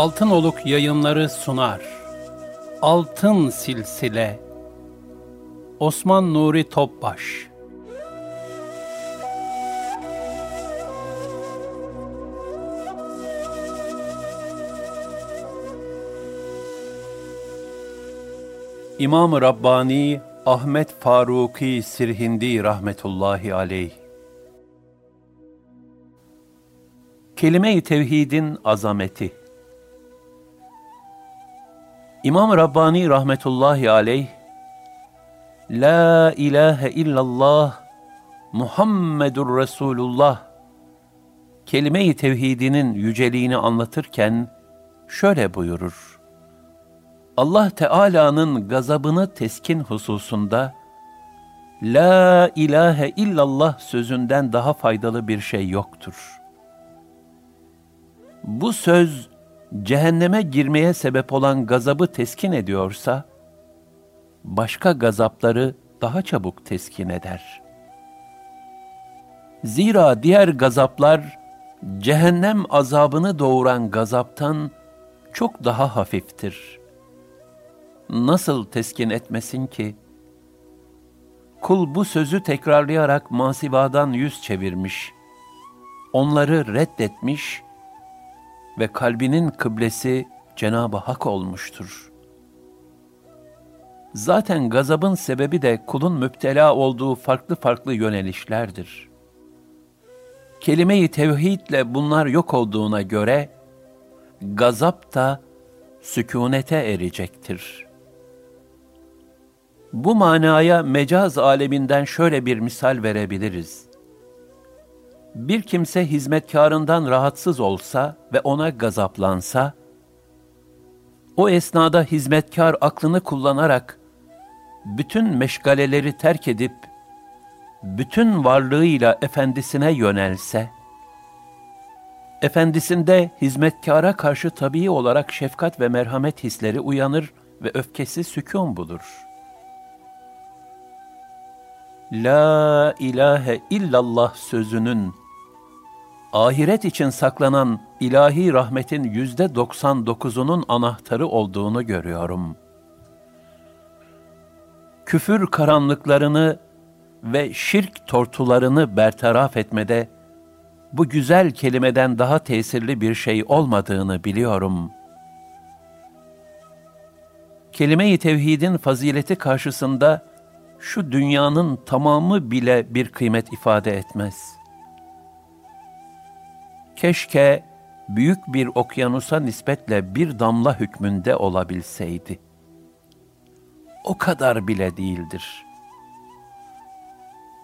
Altınoluk yayınları sunar. Altın Silsile. Osman Nuri Topbaş. İmam-ı Rabbani Ahmet Faruki Sirhindi rahmetullahi aleyh. Kelime-i Tevhidin azameti İmam Rabbani rahmetullahi aleyh La ilahe illallah Muhammedur Resulullah kelime-i tevhidinin yüceliğini anlatırken şöyle buyurur. Allah Teala'nın gazabını teskin hususunda La ilahe illallah sözünden daha faydalı bir şey yoktur. Bu söz cehenneme girmeye sebep olan gazabı teskin ediyorsa, başka gazapları daha çabuk teskin eder. Zira diğer gazaplar, cehennem azabını doğuran gazaptan çok daha hafiftir. Nasıl teskin etmesin ki? Kul bu sözü tekrarlayarak masivadan yüz çevirmiş, onları reddetmiş ve kalbinin kıblesi Cenab-ı Hak olmuştur. Zaten gazabın sebebi de kulun müptela olduğu farklı farklı yönelişlerdir. Kelime-i tevhidle bunlar yok olduğuna göre, gazap da sükunete erecektir. Bu manaya mecaz aleminden şöyle bir misal verebiliriz bir kimse hizmetkarından rahatsız olsa ve ona gazaplansa, o esnada hizmetkar aklını kullanarak bütün meşgaleleri terk edip bütün varlığıyla efendisine yönelse, efendisinde hizmetkara karşı tabii olarak şefkat ve merhamet hisleri uyanır ve öfkesi sükun bulur.'' La ilahe illallah sözünün ahiret için saklanan ilahi rahmetin yüzde doksan dokuzunun anahtarı olduğunu görüyorum. Küfür karanlıklarını ve şirk tortularını bertaraf etmede bu güzel kelimeden daha tesirli bir şey olmadığını biliyorum. Kelime-i tevhidin fazileti karşısında şu dünyanın tamamı bile bir kıymet ifade etmez.'' keşke büyük bir okyanusa nispetle bir damla hükmünde olabilseydi. O kadar bile değildir.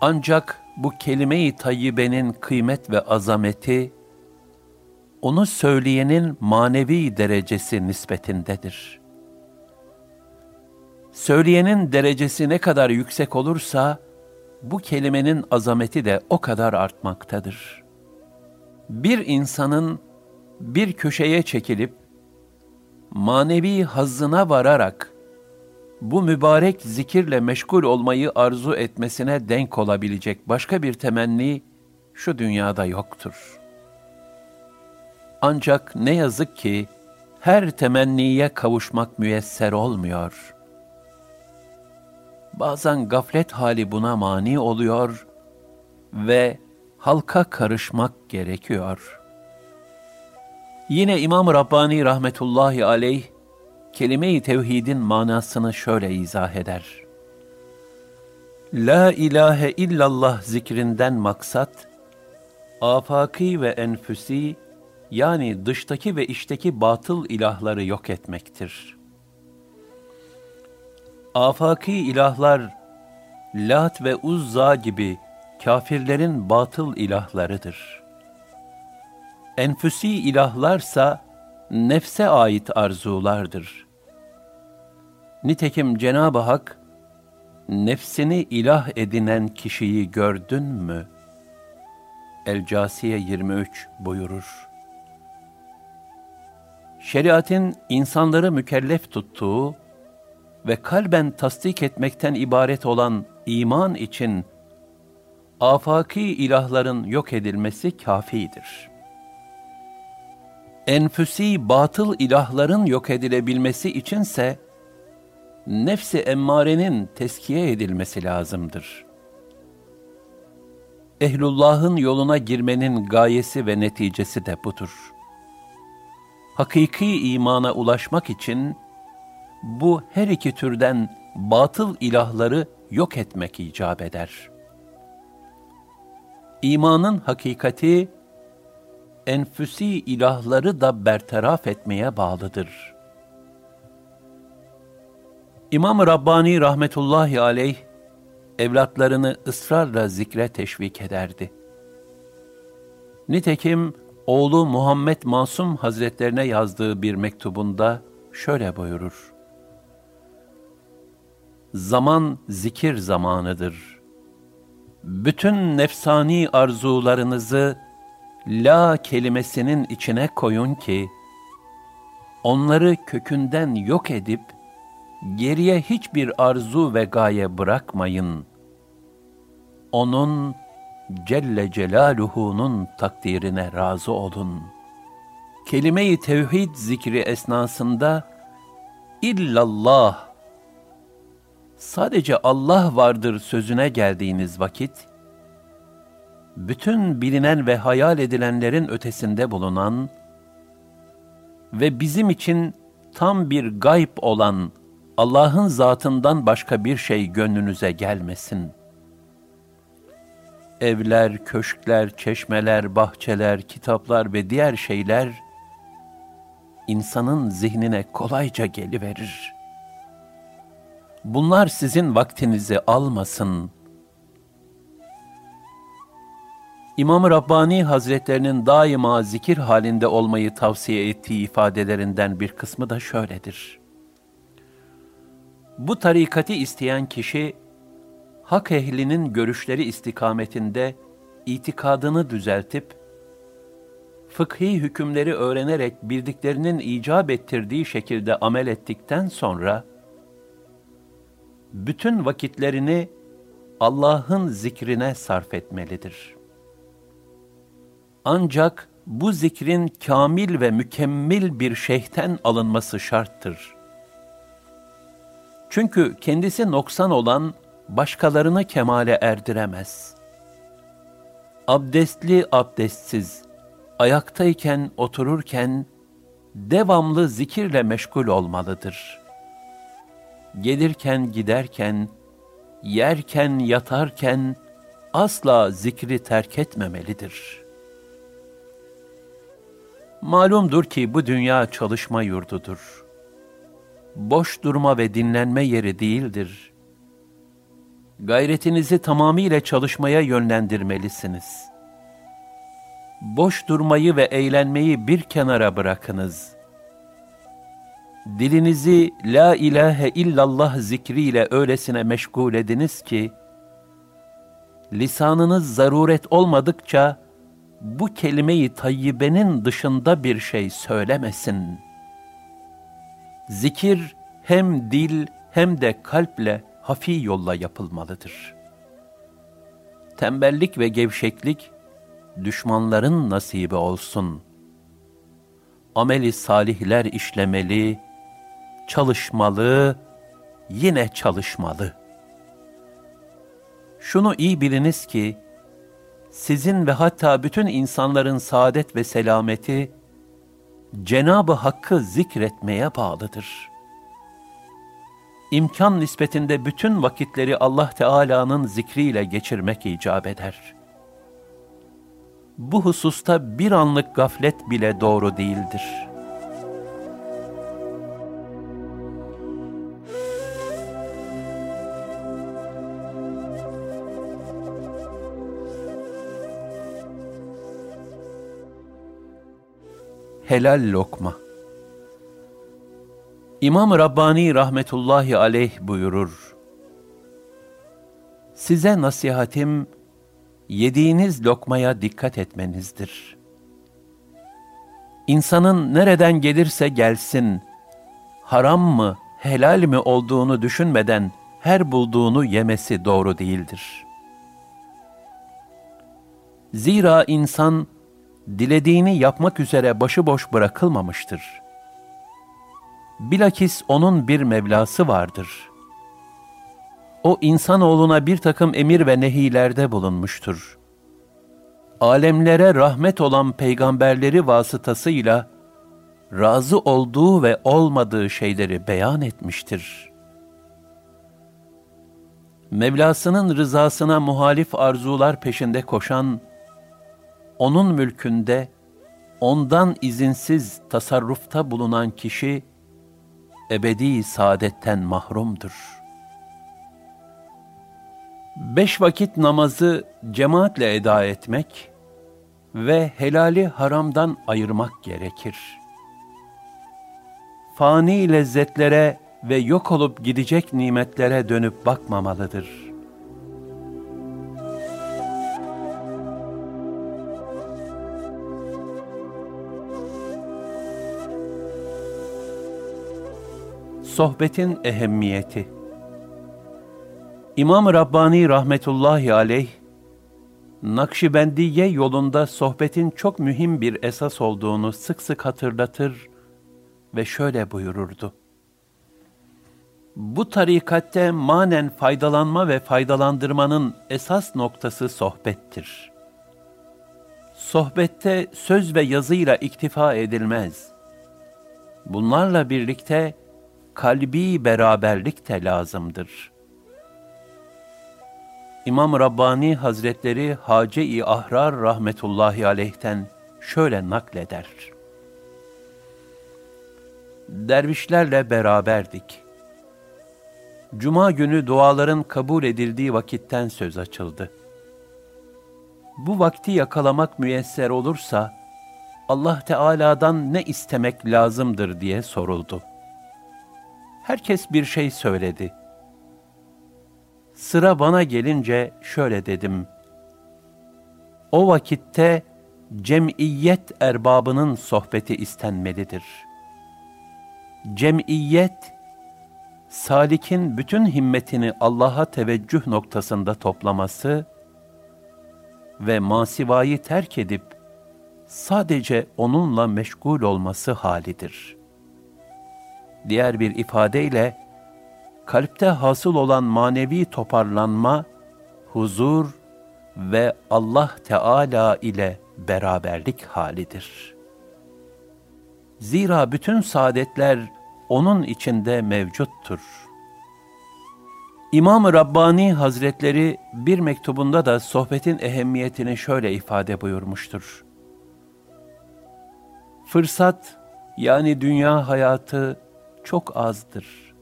Ancak bu kelime-i tayyibenin kıymet ve azameti, onu söyleyenin manevi derecesi nispetindedir. Söyleyenin derecesi ne kadar yüksek olursa, bu kelimenin azameti de o kadar artmaktadır.'' bir insanın bir köşeye çekilip manevi hazzına vararak bu mübarek zikirle meşgul olmayı arzu etmesine denk olabilecek başka bir temenni şu dünyada yoktur. Ancak ne yazık ki her temenniye kavuşmak müyesser olmuyor. Bazen gaflet hali buna mani oluyor ve halka karışmak gerekiyor. Yine İmam Rabbani rahmetullahi aleyh, kelime-i tevhidin manasını şöyle izah eder. La ilahe illallah zikrinden maksat, afaki ve enfüsi, yani dıştaki ve içteki batıl ilahları yok etmektir. Afaki ilahlar, Lat ve Uzza gibi kafirlerin batıl ilahlarıdır. Enfüsi ilahlarsa nefse ait arzulardır. Nitekim Cenab-ı Hak, nefsini ilah edinen kişiyi gördün mü? El-Casiye 23 buyurur. Şeriatin insanları mükellef tuttuğu ve kalben tasdik etmekten ibaret olan iman için afaki ilahların yok edilmesi kafidir. Enfüsi batıl ilahların yok edilebilmesi içinse, nefsi emmarenin teskiye edilmesi lazımdır. Ehlullah'ın yoluna girmenin gayesi ve neticesi de budur. Hakiki imana ulaşmak için, bu her iki türden batıl ilahları yok etmek icap eder. İmanın hakikati, enfüsi ilahları da bertaraf etmeye bağlıdır. İmam Rabbani rahmetullahi aleyh, evlatlarını ısrarla zikre teşvik ederdi. Nitekim oğlu Muhammed Masum Hazretlerine yazdığı bir mektubunda şöyle buyurur. Zaman zikir zamanıdır. Bütün nefsani arzularınızı la kelimesinin içine koyun ki, onları kökünden yok edip, geriye hiçbir arzu ve gaye bırakmayın. Onun Celle Celaluhu'nun takdirine razı olun. Kelime-i tevhid zikri esnasında illallah sadece Allah vardır sözüne geldiğiniz vakit bütün bilinen ve hayal edilenlerin ötesinde bulunan ve bizim için tam bir gayb olan Allah'ın zatından başka bir şey gönlünüze gelmesin. Evler, köşkler, çeşmeler, bahçeler, kitaplar ve diğer şeyler insanın zihnine kolayca geliverir. Bunlar sizin vaktinizi almasın. İmam Rabbani Hazretlerinin daima zikir halinde olmayı tavsiye ettiği ifadelerinden bir kısmı da şöyledir. Bu tarikati isteyen kişi, hak ehlinin görüşleri istikametinde itikadını düzeltip, fıkhi hükümleri öğrenerek bildiklerinin icap ettirdiği şekilde amel ettikten sonra, bütün vakitlerini Allah'ın zikrine sarf etmelidir. Ancak bu zikrin kamil ve mükemmel bir şeyhten alınması şarttır. Çünkü kendisi noksan olan başkalarını kemale erdiremez. Abdestli abdestsiz, ayaktayken otururken devamlı zikirle meşgul olmalıdır. Gelirken giderken, yerken yatarken asla zikri terk etmemelidir. Malumdur ki bu dünya çalışma yurdudur boş durma ve dinlenme yeri değildir. Gayretinizi tamamıyla çalışmaya yönlendirmelisiniz. Boş durmayı ve eğlenmeyi bir kenara bırakınız. Dilinizi la ilahe illallah zikriyle öylesine meşgul ediniz ki, lisanınız zaruret olmadıkça, bu kelimeyi tayyibenin dışında bir şey söylemesin.'' Zikir hem dil hem de kalple hafi yolla yapılmalıdır. Tembellik ve gevşeklik düşmanların nasibi olsun. Ameli salihler işlemeli, çalışmalı, yine çalışmalı. Şunu iyi biliniz ki, sizin ve hatta bütün insanların saadet ve selameti, Cenabı Hakk'ı zikretmeye bağlıdır. İmkan nispetinde bütün vakitleri Allah Teala'nın zikriyle geçirmek icap eder. Bu hususta bir anlık gaflet bile doğru değildir.'' Helal lokma. İmam Rabbani rahmetullahi aleyh buyurur. Size nasihatim, yediğiniz lokmaya dikkat etmenizdir. İnsanın nereden gelirse gelsin, haram mı, helal mi olduğunu düşünmeden her bulduğunu yemesi doğru değildir. Zira insan dilediğini yapmak üzere başıboş bırakılmamıştır. Bilakis onun bir Mevlası vardır. O insanoğluna bir takım emir ve nehilerde bulunmuştur. Alemlere rahmet olan peygamberleri vasıtasıyla razı olduğu ve olmadığı şeyleri beyan etmiştir. Mevlasının rızasına muhalif arzular peşinde koşan, onun mülkünde, ondan izinsiz tasarrufta bulunan kişi, ebedi saadetten mahrumdur. Beş vakit namazı cemaatle eda etmek ve helali haramdan ayırmak gerekir.'' fani lezzetlere ve yok olup gidecek nimetlere dönüp bakmamalıdır. Sohbetin ehemmiyeti İmam Rabbani rahmetullahi aleyh, Nakşibendiye yolunda sohbetin çok mühim bir esas olduğunu sık sık hatırlatır ve şöyle buyururdu. Bu tarikatte manen faydalanma ve faydalandırmanın esas noktası sohbettir. Sohbette söz ve yazıyla iktifa edilmez. Bunlarla birlikte kalbi beraberlik de lazımdır. İmam Rabbani Hazretleri Hace-i Ahrar rahmetullahi aleyhten şöyle nakleder dervişlerle beraberdik. Cuma günü duaların kabul edildiği vakitten söz açıldı. Bu vakti yakalamak müyesser olursa, Allah Teala'dan ne istemek lazımdır diye soruldu. Herkes bir şey söyledi. Sıra bana gelince şöyle dedim. O vakitte cemiyet erbabının sohbeti istenmelidir.'' cemiyet, salikin bütün himmetini Allah'a teveccüh noktasında toplaması ve masivayı terk edip sadece onunla meşgul olması halidir. Diğer bir ifadeyle, kalpte hasıl olan manevi toparlanma, huzur ve Allah Teala ile beraberlik halidir. Zira bütün saadetler onun içinde mevcuttur. İmam-ı Rabbani Hazretleri bir mektubunda da sohbetin ehemmiyetini şöyle ifade buyurmuştur. Fırsat yani dünya hayatı çok azdır.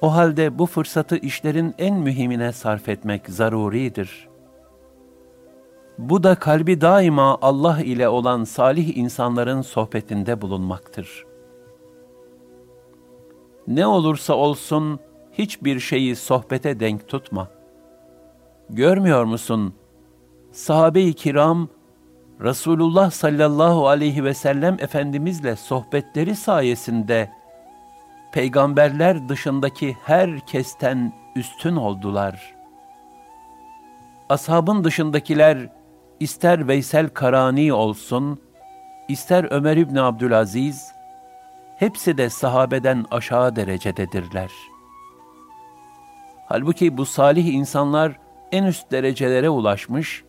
O halde bu fırsatı işlerin en mühimine sarf etmek zaruridir. Bu da kalbi daima Allah ile olan salih insanların sohbetinde bulunmaktır.'' Ne olursa olsun hiçbir şeyi sohbete denk tutma. Görmüyor musun? Sahabe-i kiram Resulullah sallallahu aleyhi ve sellem Efendimizle sohbetleri sayesinde peygamberler dışındaki herkesten üstün oldular. Ashabın dışındakiler ister Veysel Karani olsun, ister Ömer İbni Abdülaziz, hepsi de sahabeden aşağı derecededirler. Halbuki bu salih insanlar en üst derecelere ulaşmış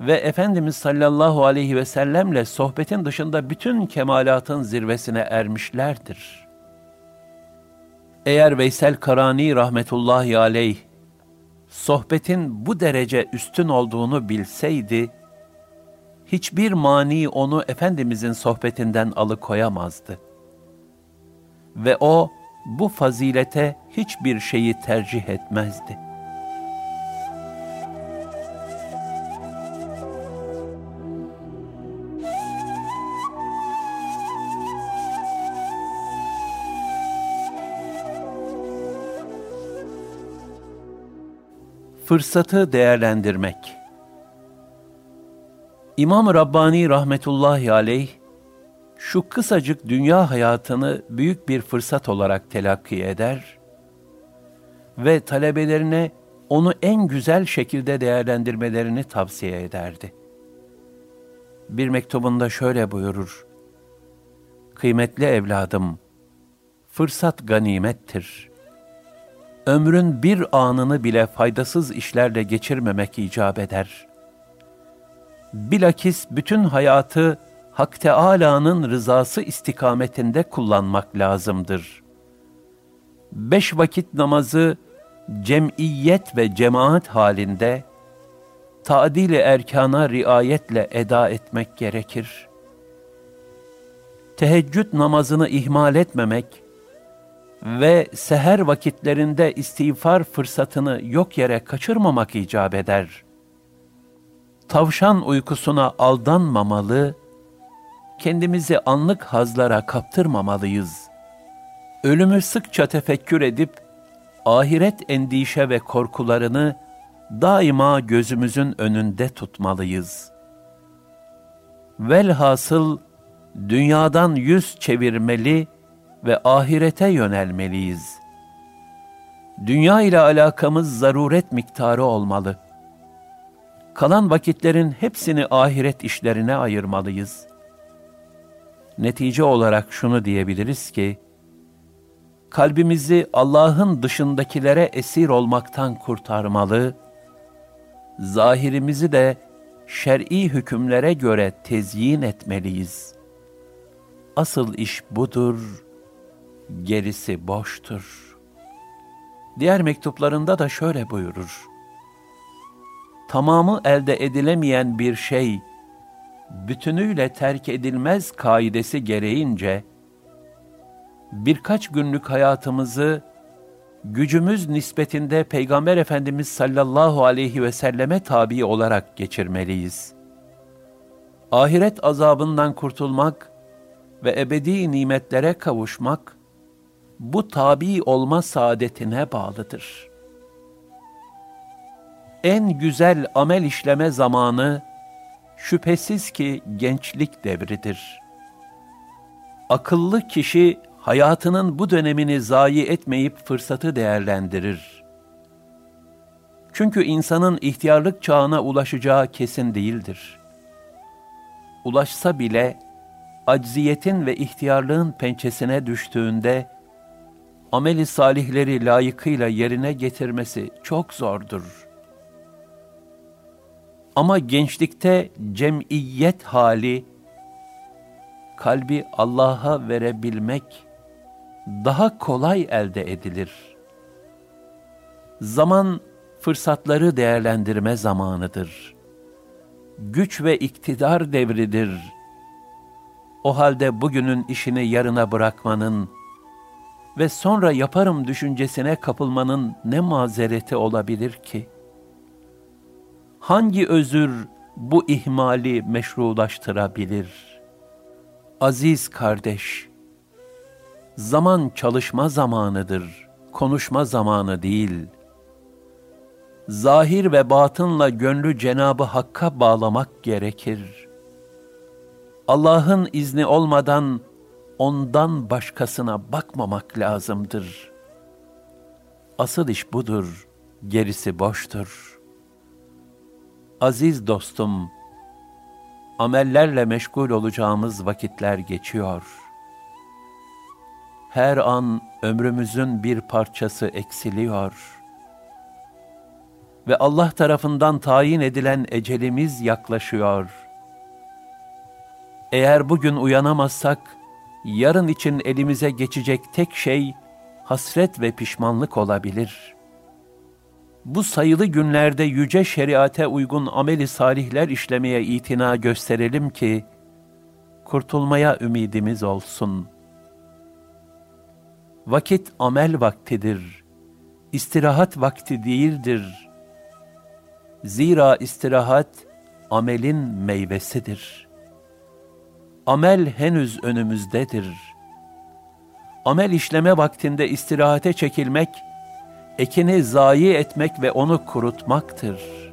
ve Efendimiz sallallahu aleyhi ve sellemle sohbetin dışında bütün kemalatın zirvesine ermişlerdir. Eğer Veysel Karani rahmetullahi aleyh sohbetin bu derece üstün olduğunu bilseydi, hiçbir mani onu Efendimizin sohbetinden alıkoyamazdı.'' ve o bu fazilete hiçbir şeyi tercih etmezdi. Fırsatı değerlendirmek İmam Rabbani rahmetullahi aleyh şu kısacık dünya hayatını büyük bir fırsat olarak telakki eder ve talebelerine onu en güzel şekilde değerlendirmelerini tavsiye ederdi. bir mektubunda şöyle buyurur. Kıymetli evladım, fırsat ganimettir. Ömrün bir anını bile faydasız işlerle geçirmemek icap eder. Bilakis bütün hayatı Hak Teâlâ'nın rızası istikametinde kullanmak lazımdır. Beş vakit namazı cemiyet ve cemaat halinde tadil-i erkana riayetle eda etmek gerekir. Teheccüd namazını ihmal etmemek ve seher vakitlerinde istiğfar fırsatını yok yere kaçırmamak icap eder. Tavşan uykusuna aldanmamalı, kendimizi anlık hazlara kaptırmamalıyız. Ölümü sıkça tefekkür edip, ahiret endişe ve korkularını daima gözümüzün önünde tutmalıyız. Velhasıl dünyadan yüz çevirmeli ve ahirete yönelmeliyiz. Dünya ile alakamız zaruret miktarı olmalı. Kalan vakitlerin hepsini ahiret işlerine ayırmalıyız. Netice olarak şunu diyebiliriz ki, kalbimizi Allah'ın dışındakilere esir olmaktan kurtarmalı, zahirimizi de şer'i hükümlere göre tezyin etmeliyiz. Asıl iş budur, gerisi boştur. Diğer mektuplarında da şöyle buyurur. Tamamı elde edilemeyen bir şey, bütünüyle terk edilmez kaidesi gereğince, birkaç günlük hayatımızı gücümüz nispetinde Peygamber Efendimiz sallallahu aleyhi ve selleme tabi olarak geçirmeliyiz. Ahiret azabından kurtulmak ve ebedi nimetlere kavuşmak, bu tabi olma saadetine bağlıdır. En güzel amel işleme zamanı, şüphesiz ki gençlik devridir. Akıllı kişi hayatının bu dönemini zayi etmeyip fırsatı değerlendirir. Çünkü insanın ihtiyarlık çağına ulaşacağı kesin değildir. Ulaşsa bile acziyetin ve ihtiyarlığın pençesine düştüğünde ameli salihleri layıkıyla yerine getirmesi çok zordur. Ama gençlikte cemiyet hali, kalbi Allah'a verebilmek, daha kolay elde edilir. Zaman fırsatları değerlendirme zamanıdır. Güç ve iktidar devridir. O halde bugünün işini yarına bırakmanın ve sonra yaparım düşüncesine kapılmanın ne mazereti olabilir ki? Hangi özür bu ihmali meşrulaştırabilir? Aziz kardeş, Zaman çalışma zamanıdır, konuşma zamanı değil. Zahir ve batınla gönlü Cenabı Hakk'a bağlamak gerekir. Allah'ın izni olmadan ondan başkasına bakmamak lazımdır. Asıl iş budur, gerisi boştur. Aziz dostum, amellerle meşgul olacağımız vakitler geçiyor.'' her an ömrümüzün bir parçası eksiliyor. Ve Allah tarafından tayin edilen ecelimiz yaklaşıyor. Eğer bugün uyanamazsak, yarın için elimize geçecek tek şey, hasret ve pişmanlık olabilir. Bu sayılı günlerde yüce şeriate uygun ameli salihler işlemeye itina gösterelim ki, kurtulmaya ümidimiz olsun.'' Vakit amel vaktidir. İstirahat vakti değildir. Zira istirahat amelin meyvesidir. Amel henüz önümüzdedir. Amel işleme vaktinde istirahate çekilmek, ekini zayi etmek ve onu kurutmaktır.''